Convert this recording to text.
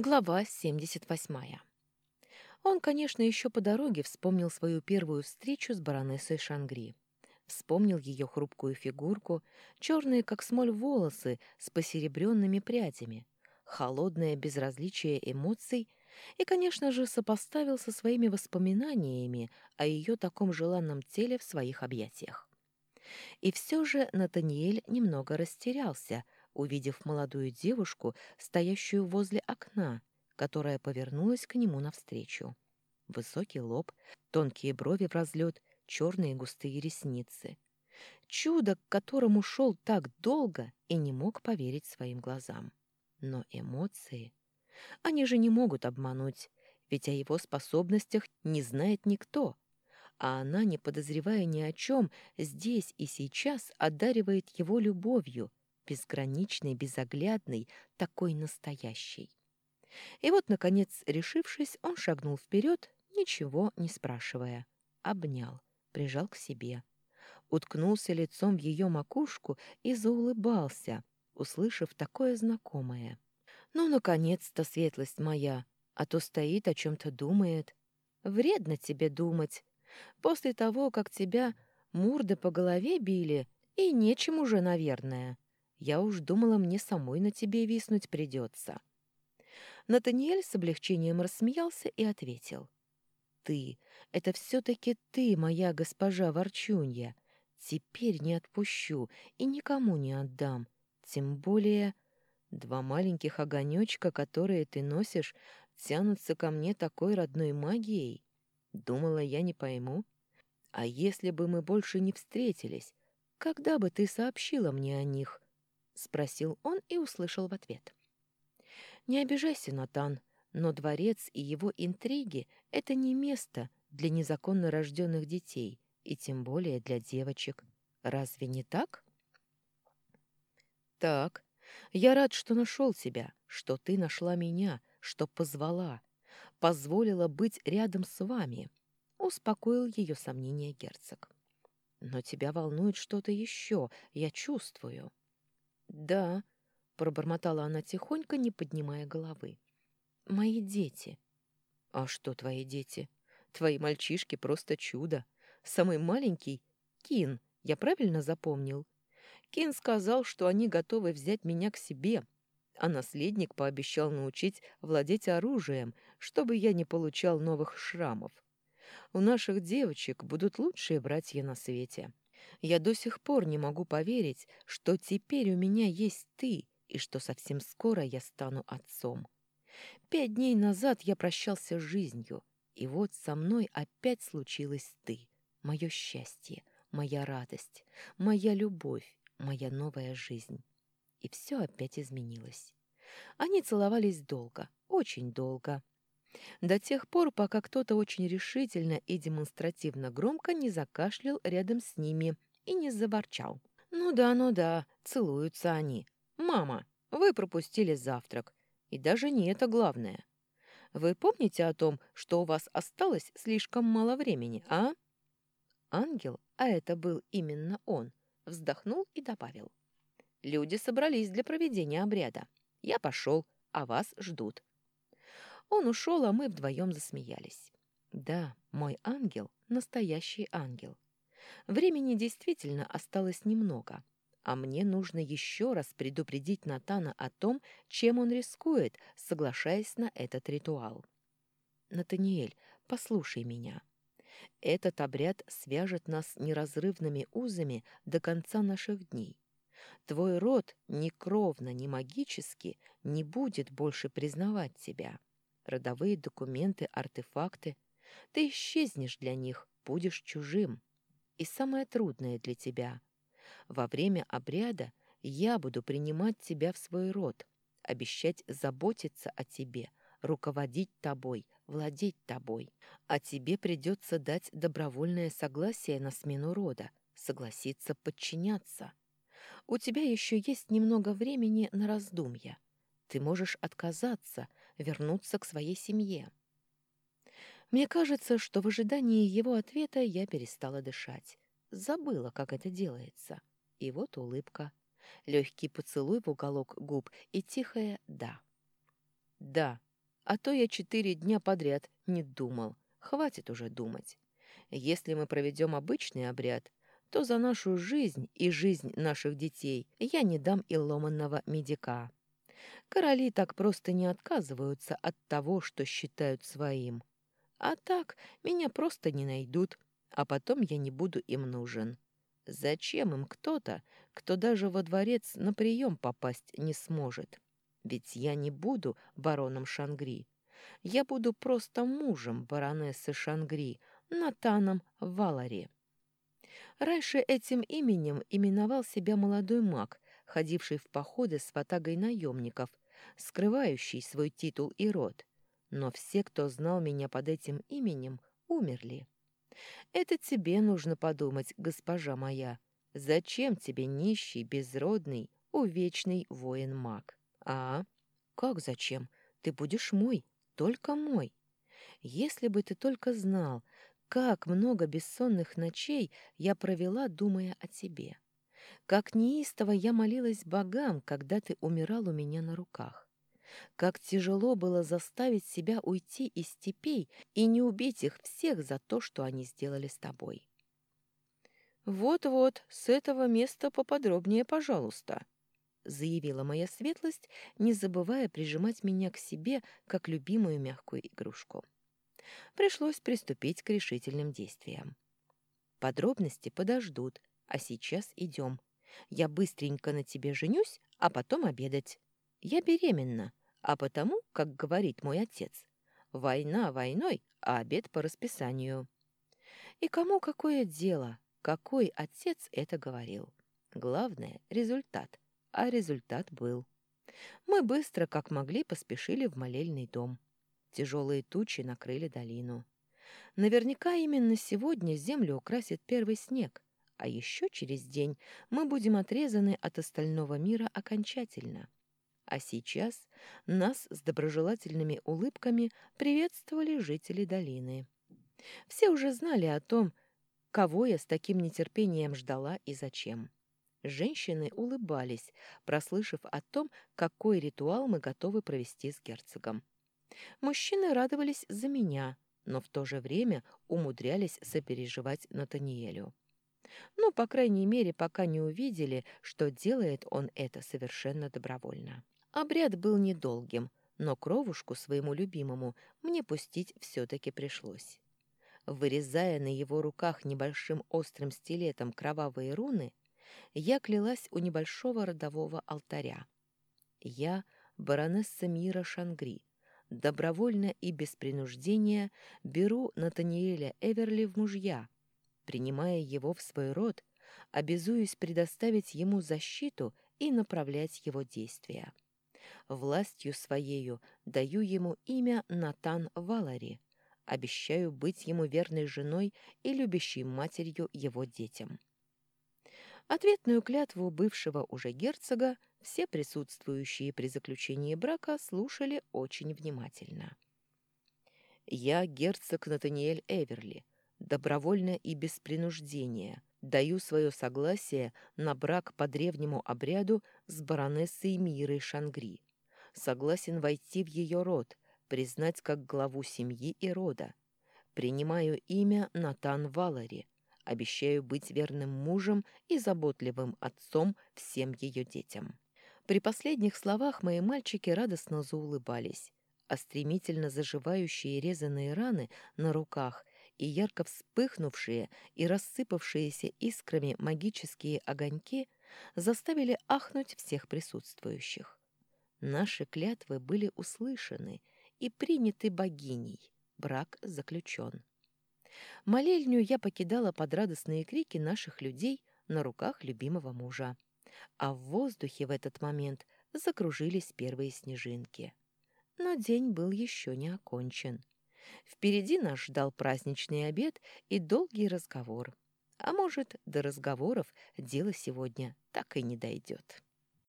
Глава 78. Он, конечно, еще по дороге вспомнил свою первую встречу с баронессой Шангри. Вспомнил ее хрупкую фигурку, черные, как смоль, волосы с посеребренными прядями, холодное безразличие эмоций и, конечно же, сопоставил со своими воспоминаниями о ее таком желанном теле в своих объятиях. И все же Натаниэль немного растерялся — увидев молодую девушку, стоящую возле окна, которая повернулась к нему навстречу. Высокий лоб, тонкие брови в разлет, черные густые ресницы. Чудо, к которому шел так долго и не мог поверить своим глазам. Но эмоции... Они же не могут обмануть, ведь о его способностях не знает никто, а она, не подозревая ни о чем, здесь и сейчас одаривает его любовью, безграничный, безоглядный, такой настоящий. И вот, наконец, решившись, он шагнул вперед, ничего не спрашивая. Обнял, прижал к себе. Уткнулся лицом в ее макушку и заулыбался, услышав такое знакомое. «Ну, наконец-то, светлость моя, а то стоит, о чем-то думает. Вредно тебе думать. После того, как тебя мурды по голове били, и нечем уже, наверное. Я уж думала, мне самой на тебе виснуть придется. Натаниэль с облегчением рассмеялся и ответил. «Ты, это все-таки ты, моя госпожа Ворчунья. Теперь не отпущу и никому не отдам. Тем более два маленьких огонечка, которые ты носишь, тянутся ко мне такой родной магией. Думала, я не пойму. А если бы мы больше не встретились, когда бы ты сообщила мне о них?» — спросил он и услышал в ответ. «Не обижайся, Натан, но дворец и его интриги — это не место для незаконно рожденных детей, и тем более для девочек. Разве не так?» «Так. Я рад, что нашел тебя, что ты нашла меня, что позвала, позволила быть рядом с вами», — успокоил ее сомнения герцог. «Но тебя волнует что-то еще, я чувствую». «Да», — пробормотала она тихонько, не поднимая головы. «Мои дети». «А что твои дети? Твои мальчишки просто чудо. Самый маленький — Кин, я правильно запомнил? Кин сказал, что они готовы взять меня к себе, а наследник пообещал научить владеть оружием, чтобы я не получал новых шрамов. У наших девочек будут лучшие братья на свете». Я до сих пор не могу поверить, что теперь у меня есть ты и что совсем скоро я стану отцом. Пять дней назад я прощался с жизнью, и вот со мной опять случилось ты, мое счастье, моя радость, моя любовь, моя новая жизнь. И все опять изменилось. Они целовались долго, очень долго. До тех пор, пока кто-то очень решительно и демонстративно громко не закашлял рядом с ними и не заворчал. «Ну да, ну да, целуются они. Мама, вы пропустили завтрак. И даже не это главное. Вы помните о том, что у вас осталось слишком мало времени, а?» Ангел, а это был именно он, вздохнул и добавил. «Люди собрались для проведения обряда. Я пошел, а вас ждут. Он ушел, а мы вдвоем засмеялись. Да, мой ангел — настоящий ангел. Времени действительно осталось немного, а мне нужно еще раз предупредить Натана о том, чем он рискует, соглашаясь на этот ритуал. Натаниэль, послушай меня. Этот обряд свяжет нас неразрывными узами до конца наших дней. Твой род ни кровно, ни магически не будет больше признавать тебя родовые документы, артефакты. Ты исчезнешь для них, будешь чужим. И самое трудное для тебя. Во время обряда я буду принимать тебя в свой род, обещать заботиться о тебе, руководить тобой, владеть тобой. А тебе придется дать добровольное согласие на смену рода, согласиться подчиняться. У тебя еще есть немного времени на раздумья. Ты можешь отказаться, вернуться к своей семье. Мне кажется, что в ожидании его ответа я перестала дышать. Забыла, как это делается. И вот улыбка. Легкий поцелуй в уголок губ и тихое «да». «Да», А то я четыре дня подряд не думал. Хватит уже думать. Если мы проведем обычный обряд, то за нашу жизнь и жизнь наших детей я не дам и ломанного медика. Короли так просто не отказываются от того, что считают своим. А так меня просто не найдут, а потом я не буду им нужен. Зачем им кто-то, кто даже во дворец на прием попасть не сможет? Ведь я не буду бароном Шангри. Я буду просто мужем баронессы Шангри, Натаном Валари. Раньше этим именем именовал себя молодой маг, ходивший в походы с ватагой наемников, скрывающий свой титул и род. Но все, кто знал меня под этим именем, умерли. Это тебе нужно подумать, госпожа моя. Зачем тебе нищий, безродный, увечный воин-маг? А? Как зачем? Ты будешь мой, только мой. Если бы ты только знал, как много бессонных ночей я провела, думая о тебе. Как неистово я молилась богам, когда ты умирал у меня на руках. Как тяжело было заставить себя уйти из степей и не убить их всех за то, что они сделали с тобой. «Вот-вот, с этого места поподробнее, пожалуйста», — заявила моя светлость, не забывая прижимать меня к себе, как любимую мягкую игрушку. Пришлось приступить к решительным действиям. Подробности подождут, а сейчас идем. Я быстренько на тебе женюсь, а потом обедать. Я беременна, а потому, как говорит мой отец, война войной, а обед по расписанию. И кому какое дело, какой отец это говорил? Главное — результат, а результат был. Мы быстро, как могли, поспешили в молельный дом. Тяжелые тучи накрыли долину. Наверняка именно сегодня землю украсит первый снег, а еще через день мы будем отрезаны от остального мира окончательно. А сейчас нас с доброжелательными улыбками приветствовали жители долины. Все уже знали о том, кого я с таким нетерпением ждала и зачем. Женщины улыбались, прослышав о том, какой ритуал мы готовы провести с герцогом. Мужчины радовались за меня, но в то же время умудрялись сопереживать Натаниэлю. Ну, по крайней мере, пока не увидели, что делает он это совершенно добровольно. Обряд был недолгим, но кровушку своему любимому мне пустить все-таки пришлось. Вырезая на его руках небольшим острым стилетом кровавые руны, я клялась у небольшого родового алтаря. Я — баронесса мира Шангри, добровольно и без принуждения беру Натаниэля Эверли в мужья, принимая его в свой род, обязуюсь предоставить ему защиту и направлять его действия. Властью своею даю ему имя Натан Валари, обещаю быть ему верной женой и любящей матерью его детям. Ответную клятву бывшего уже герцога все присутствующие при заключении брака слушали очень внимательно. «Я герцог Натаниэль Эверли, добровольно и без принуждения, даю свое согласие на брак по древнему обряду с баронессой Мирой Шангри. Согласен войти в ее род, признать как главу семьи и рода. Принимаю имя Натан Валари, обещаю быть верным мужем и заботливым отцом всем ее детям». При последних словах мои мальчики радостно заулыбались, а стремительно заживающие резаные раны на руках и ярко вспыхнувшие и рассыпавшиеся искрами магические огоньки заставили ахнуть всех присутствующих. Наши клятвы были услышаны и приняты богиней. Брак заключен. Молельню я покидала под радостные крики наших людей на руках любимого мужа а в воздухе в этот момент закружились первые снежинки. Но день был еще не окончен. Впереди нас ждал праздничный обед и долгий разговор. А может, до разговоров дело сегодня так и не дойдет.